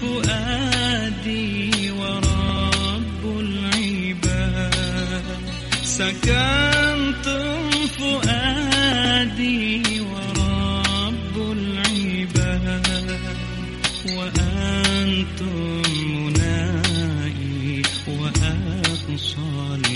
فؤادي ورب العباد. سكنتم فؤادي ورب العباد. وأنتم منائي وأقصى